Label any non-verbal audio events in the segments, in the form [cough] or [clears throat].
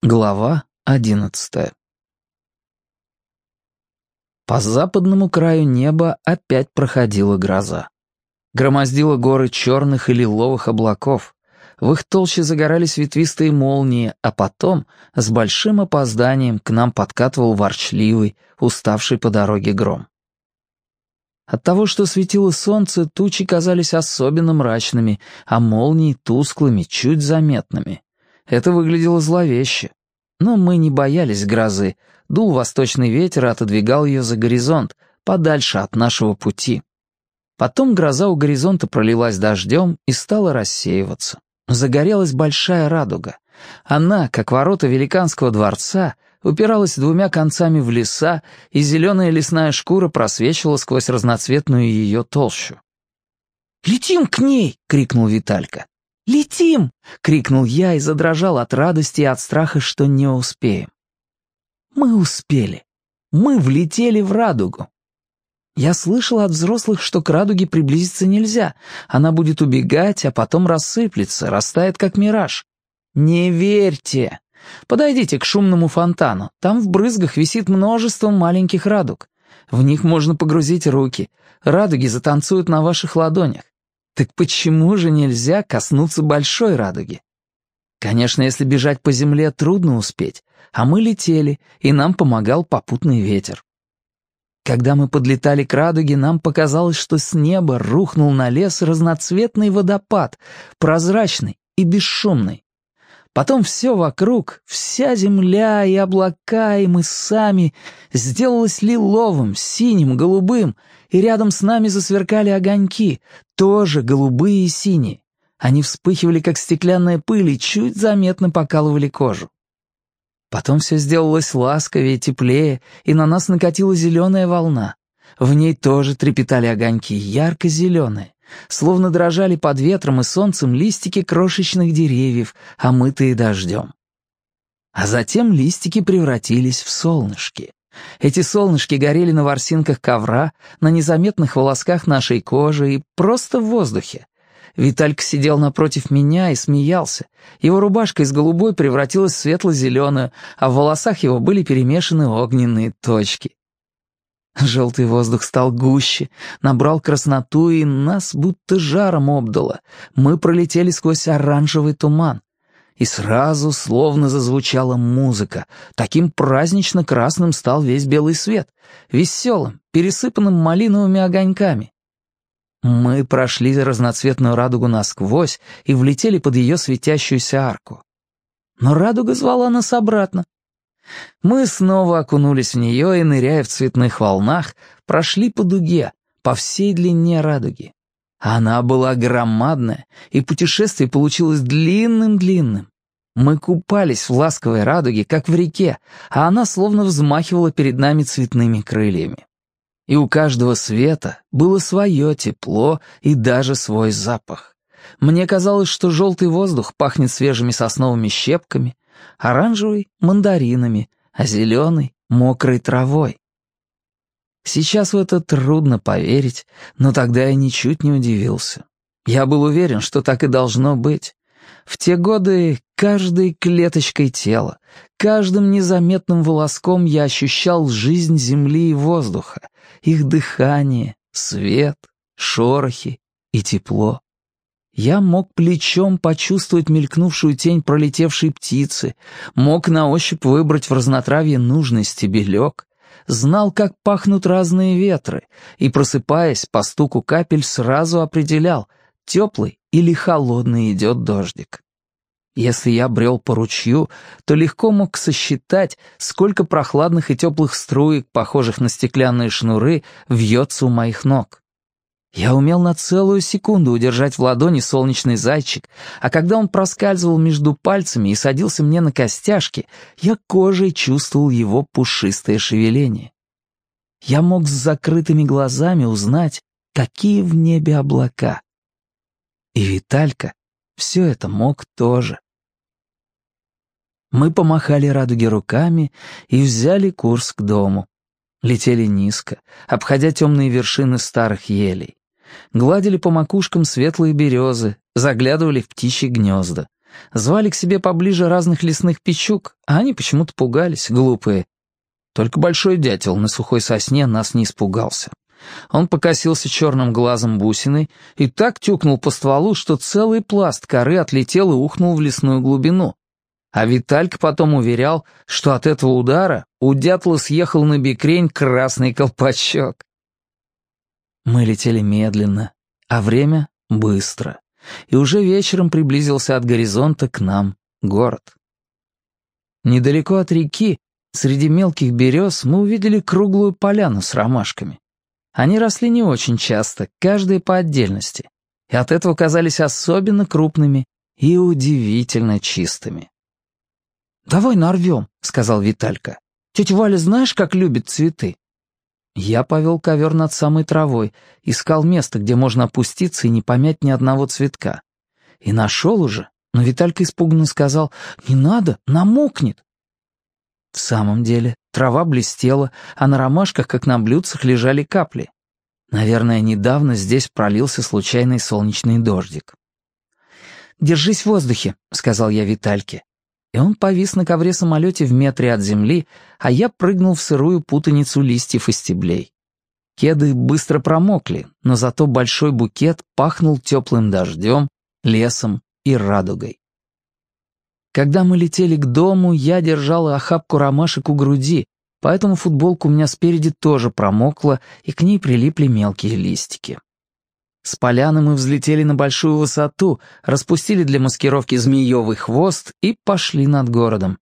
Глава одиннадцатая По западному краю неба опять проходила гроза. Громоздила горы черных и лиловых облаков. В их толще загорались ветвистые молнии, а потом, с большим опозданием, к нам подкатывал ворчливый, уставший по дороге гром. От того, что светило солнце, тучи казались особенно мрачными, а молнии тусклыми, чуть заметными. Это выглядело зловеще. Но мы не боялись грозы. Дул восточный ветер и отодвигал ее за горизонт, подальше от нашего пути. Потом гроза у горизонта пролилась дождем и стала рассеиваться. Загорелась большая радуга. Она, как ворота великанского дворца, упиралась двумя концами в леса, и зеленая лесная шкура просвечивала сквозь разноцветную ее толщу. «Летим к ней!» — крикнул Виталька. «Летим!» — крикнул я и задрожал от радости и от страха, что не успеем. Мы успели. Мы влетели в радугу. Я слышал от взрослых, что к радуге приблизиться нельзя. Она будет убегать, а потом рассыплется, растает как мираж. Не верьте! Подойдите к шумному фонтану. Там в брызгах висит множество маленьких радуг. В них можно погрузить руки. Радуги затанцуют на ваших ладонях. Так почему же нельзя коснуться большой радуги? Конечно, если бежать по земле, трудно успеть, а мы летели, и нам помогал попутный ветер. Когда мы подлетали к радуге, нам показалось, что с неба рухнул на лес разноцветный водопад, прозрачный и бесшумный. Потом все вокруг, вся земля и облака, и мы сами, сделалось лиловым, синим, голубым, и рядом с нами засверкали огоньки, тоже голубые и синие. Они вспыхивали, как стеклянная пыль, и чуть заметно покалывали кожу. Потом все сделалось ласковее, теплее, и на нас накатила зеленая волна. В ней тоже трепетали огоньки, ярко-зеленые, словно дрожали под ветром и солнцем листики крошечных деревьев, омытые дождем. А затем листики превратились в солнышки. Эти солнышки горели на ворсинках ковра, на незаметных волосках нашей кожи и просто в воздухе. Виталька сидел напротив меня и смеялся. Его рубашка из голубой превратилась в светло-зеленую, а в волосах его были перемешаны огненные точки. Желтый воздух стал гуще, набрал красноту, и нас будто жаром обдало. Мы пролетели сквозь оранжевый туман и сразу словно зазвучала музыка. Таким празднично красным стал весь белый свет, веселым, пересыпанным малиновыми огоньками. Мы прошли разноцветную радугу насквозь и влетели под ее светящуюся арку. Но радуга звала нас обратно. Мы снова окунулись в нее и, ныряя в цветных волнах, прошли по дуге, по всей длине радуги. Она была громадная, и путешествие получилось длинным-длинным. Мы купались в ласковой радуге, как в реке, а она словно взмахивала перед нами цветными крыльями. И у каждого света было свое тепло и даже свой запах. Мне казалось, что желтый воздух пахнет свежими сосновыми щепками, оранжевый — мандаринами, а зеленый — мокрой травой. Сейчас в это трудно поверить, но тогда я ничуть не удивился. Я был уверен, что так и должно быть. В те годы каждой клеточкой тела, каждым незаметным волоском я ощущал жизнь земли и воздуха, их дыхание, свет, шорохи и тепло. Я мог плечом почувствовать мелькнувшую тень пролетевшей птицы, мог на ощупь выбрать в разнотравье нужный стебелек, знал, как пахнут разные ветры, и, просыпаясь по стуку капель, сразу определял, теплый или холодный идет дождик. Если я брел по ручью, то легко мог сосчитать, сколько прохладных и теплых струек, похожих на стеклянные шнуры, вьется у моих ног. Я умел на целую секунду удержать в ладони солнечный зайчик, а когда он проскальзывал между пальцами и садился мне на костяшки, я кожей чувствовал его пушистое шевеление. Я мог с закрытыми глазами узнать, какие в небе облака. И Виталька все это мог тоже. Мы помахали радуге руками и взяли курс к дому. Летели низко, обходя темные вершины старых елей. Гладили по макушкам светлые березы, заглядывали в птичьи гнезда. Звали к себе поближе разных лесных печук, а они почему-то пугались, глупые. Только большой дятел на сухой сосне нас не испугался. Он покосился черным глазом бусиной и так тюкнул по стволу, что целый пласт коры отлетел и ухнул в лесную глубину. А Виталька потом уверял, что от этого удара у дятла съехал на бекрень красный колпачок. Мы летели медленно, а время — быстро, и уже вечером приблизился от горизонта к нам город. Недалеко от реки, среди мелких берез, мы увидели круглую поляну с ромашками. Они росли не очень часто, каждая по отдельности, и от этого казались особенно крупными и удивительно чистыми. «Давай нарвем», — сказал Виталька. «Тетя Валя знаешь, как любит цветы?» Я повел ковер над самой травой, искал место, где можно опуститься и не помять ни одного цветка. И нашел уже, но Виталька испуганно сказал «Не надо, намокнет». В самом деле, трава блестела, а на ромашках, как на блюдцах, лежали капли. Наверное, недавно здесь пролился случайный солнечный дождик. «Держись в воздухе», — сказал я Витальке. Он повис на ковре-самолете в метре от земли, а я прыгнул в сырую путаницу листьев и стеблей. Кеды быстро промокли, но зато большой букет пахнул теплым дождем, лесом и радугой. Когда мы летели к дому, я держала охапку ромашек у груди, поэтому футболка у меня спереди тоже промокла, и к ней прилипли мелкие листики. С поляны мы взлетели на большую высоту, распустили для маскировки змеевый хвост и пошли над городом.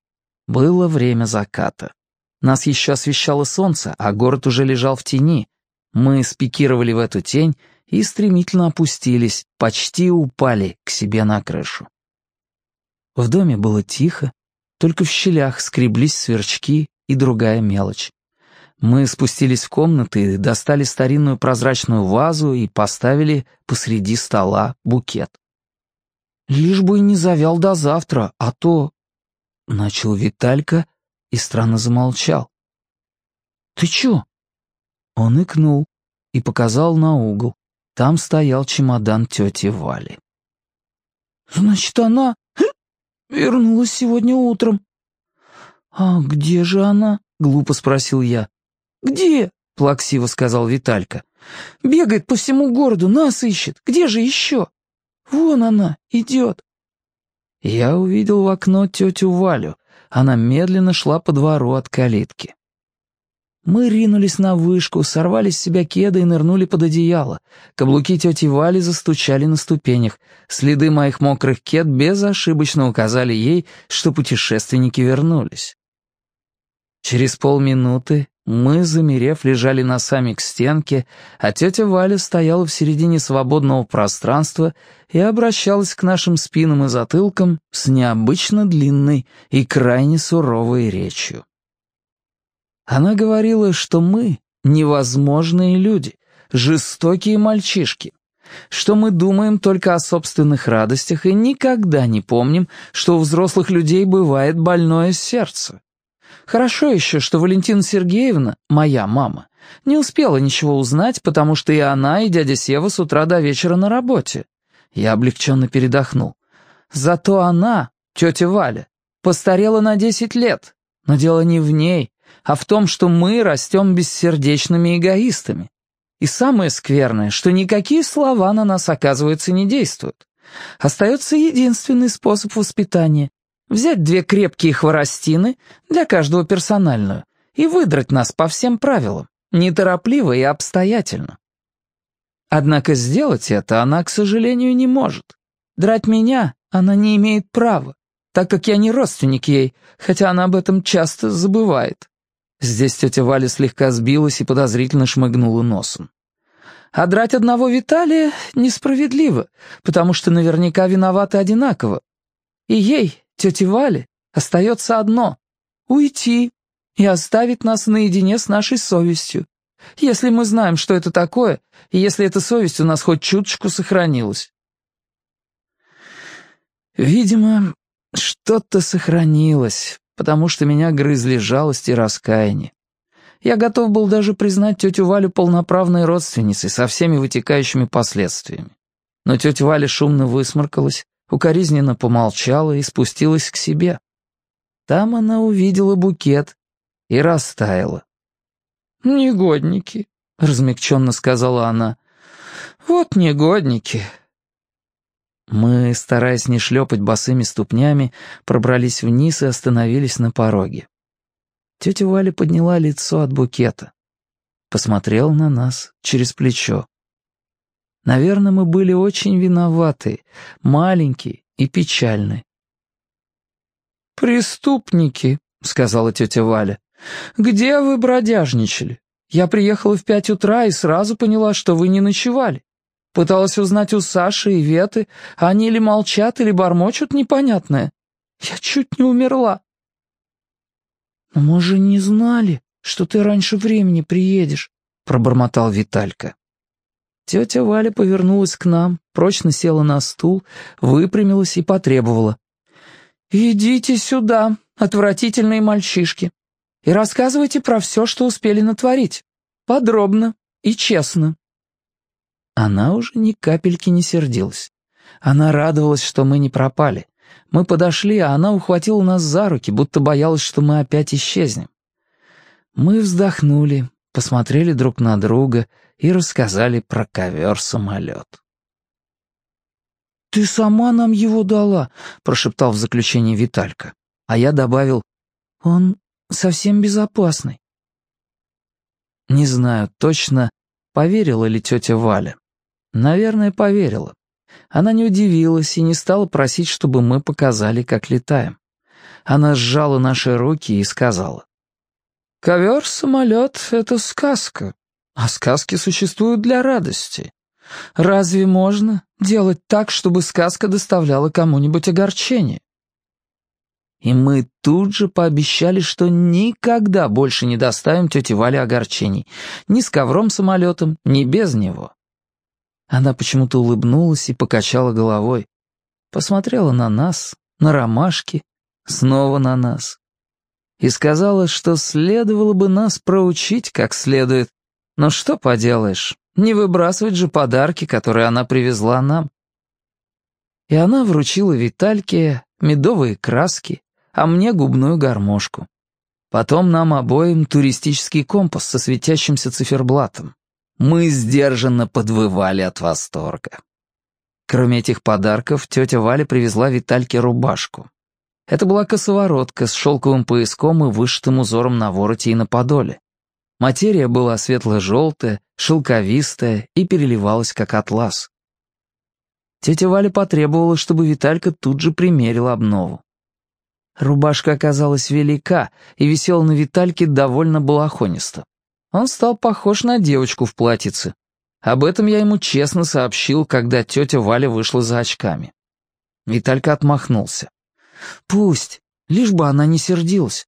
Было время заката. Нас еще освещало солнце, а город уже лежал в тени. Мы спикировали в эту тень и стремительно опустились, почти упали к себе на крышу. В доме было тихо, только в щелях скреблись сверчки и другая мелочь. Мы спустились в комнаты, достали старинную прозрачную вазу и поставили посреди стола букет. «Лишь бы и не завял до завтра, а то...» Начал Виталька и странно замолчал. «Ты чё?» Он икнул и показал на угол. Там стоял чемодан тети Вали. «Значит, она [clears throat] вернулась сегодня утром». «А где же она?» — глупо спросил я. «Где?» — плаксиво сказал Виталька. «Бегает по всему городу, нас ищет. Где же еще?» «Вон она, идет». Я увидел в окно тетю Валю. Она медленно шла по двору от калитки. Мы ринулись на вышку, сорвали с себя кеды и нырнули под одеяло. Каблуки тети Вали застучали на ступенях. Следы моих мокрых кед безошибочно указали ей, что путешественники вернулись. Через полминуты мы, замерев, лежали носами к стенке, а тетя Валя стояла в середине свободного пространства и обращалась к нашим спинам и затылкам с необычно длинной и крайне суровой речью. Она говорила, что мы — невозможные люди, жестокие мальчишки, что мы думаем только о собственных радостях и никогда не помним, что у взрослых людей бывает больное сердце. Хорошо еще, что Валентина Сергеевна, моя мама, не успела ничего узнать, потому что и она, и дядя Сева с утра до вечера на работе. Я облегченно передохнул. Зато она, тетя Валя, постарела на десять лет. Но дело не в ней, а в том, что мы растем бессердечными эгоистами. И самое скверное, что никакие слова на нас, оказывается, не действуют. Остается единственный способ воспитания Взять две крепкие хворостины, для каждого персональную, и выдрать нас по всем правилам, неторопливо и обстоятельно. Однако сделать это она, к сожалению, не может. Драть меня она не имеет права, так как я не родственник ей, хотя она об этом часто забывает. Здесь тетя Валя слегка сбилась и подозрительно шмыгнула носом. А драть одного Виталия несправедливо, потому что наверняка виноваты одинаково. И ей, тете Вале остается одно — уйти и оставить нас наедине с нашей совестью, если мы знаем, что это такое, и если эта совесть у нас хоть чуточку сохранилась. Видимо, что-то сохранилось, потому что меня грызли жалость и раскаяние. Я готов был даже признать тетю Валю полноправной родственницей со всеми вытекающими последствиями. Но тетя Валя шумно высморкалась, укоризненно помолчала и спустилась к себе. Там она увидела букет и растаяла. «Негодники», — размягченно сказала она. «Вот негодники». Мы, стараясь не шлепать босыми ступнями, пробрались вниз и остановились на пороге. Тетя Валя подняла лицо от букета. Посмотрела на нас через плечо. Наверное, мы были очень виноваты, маленькие и печальны. «Преступники», — сказала тетя Валя. «Где вы бродяжничали? Я приехала в пять утра и сразу поняла, что вы не ночевали. Пыталась узнать у Саши и Веты, они или молчат, или бормочут непонятное. Я чуть не умерла». «Но мы же не знали, что ты раньше времени приедешь», — пробормотал Виталька. Тетя Валя повернулась к нам, прочно села на стул, выпрямилась и потребовала. «Идите сюда, отвратительные мальчишки, и рассказывайте про все, что успели натворить. Подробно и честно». Она уже ни капельки не сердилась. Она радовалась, что мы не пропали. Мы подошли, а она ухватила нас за руки, будто боялась, что мы опять исчезнем. Мы вздохнули, посмотрели друг на друга и рассказали про ковер-самолет. «Ты сама нам его дала», — прошептал в заключении Виталька. А я добавил, «Он совсем безопасный». Не знаю точно, поверила ли тетя Валя. Наверное, поверила. Она не удивилась и не стала просить, чтобы мы показали, как летаем. Она сжала наши руки и сказала, «Ковер-самолет — это сказка, а сказки существуют для радости. Разве можно делать так, чтобы сказка доставляла кому-нибудь огорчение? И мы тут же пообещали, что никогда больше не доставим тете Вале огорчений. Ни с ковром-самолетом, ни без него. Она почему-то улыбнулась и покачала головой. Посмотрела на нас, на ромашки, снова на нас. И сказала, что следовало бы нас проучить как следует. Но что поделаешь, не выбрасывать же подарки, которые она привезла нам. И она вручила Витальке медовые краски, а мне губную гармошку. Потом нам обоим туристический компас со светящимся циферблатом. Мы сдержанно подвывали от восторга. Кроме этих подарков, тетя Валя привезла Витальке рубашку. Это была косоворотка с шелковым пояском и вышитым узором на вороте и на подоле. Материя была светло-желтая, шелковистая и переливалась, как атлас. Тетя Валя потребовала, чтобы Виталька тут же примерила обнову. Рубашка оказалась велика и висела на Витальке довольно балахонисто. Он стал похож на девочку в платьице. Об этом я ему честно сообщил, когда тетя Валя вышла за очками. Виталька отмахнулся. «Пусть, лишь бы она не сердилась.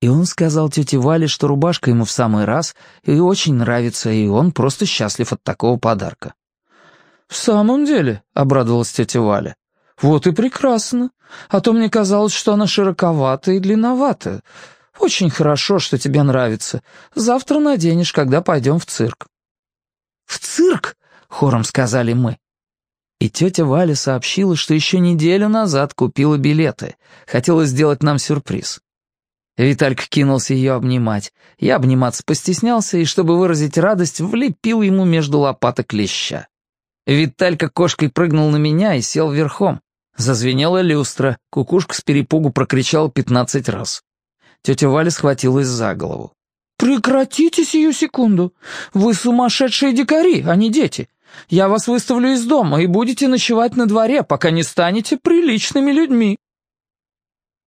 И он сказал тете Вале, что рубашка ему в самый раз и очень нравится, и он просто счастлив от такого подарка. «В самом деле?» — обрадовалась тетя Валя. «Вот и прекрасно. А то мне казалось, что она широковата и длинновата. Очень хорошо, что тебе нравится. Завтра наденешь, когда пойдем в цирк». «В цирк?» — хором сказали мы. И тетя Валя сообщила, что еще неделю назад купила билеты. Хотела сделать нам сюрприз. Виталька кинулся ее обнимать. Я обниматься постеснялся и, чтобы выразить радость, влепил ему между лопаток леща. Виталька кошкой прыгнул на меня и сел верхом. Зазвенела люстра, кукушка с перепугу прокричала пятнадцать раз. Тетя Валя схватилась за голову. «Прекратите сию секунду! Вы сумасшедшие дикари, а не дети! Я вас выставлю из дома и будете ночевать на дворе, пока не станете приличными людьми!»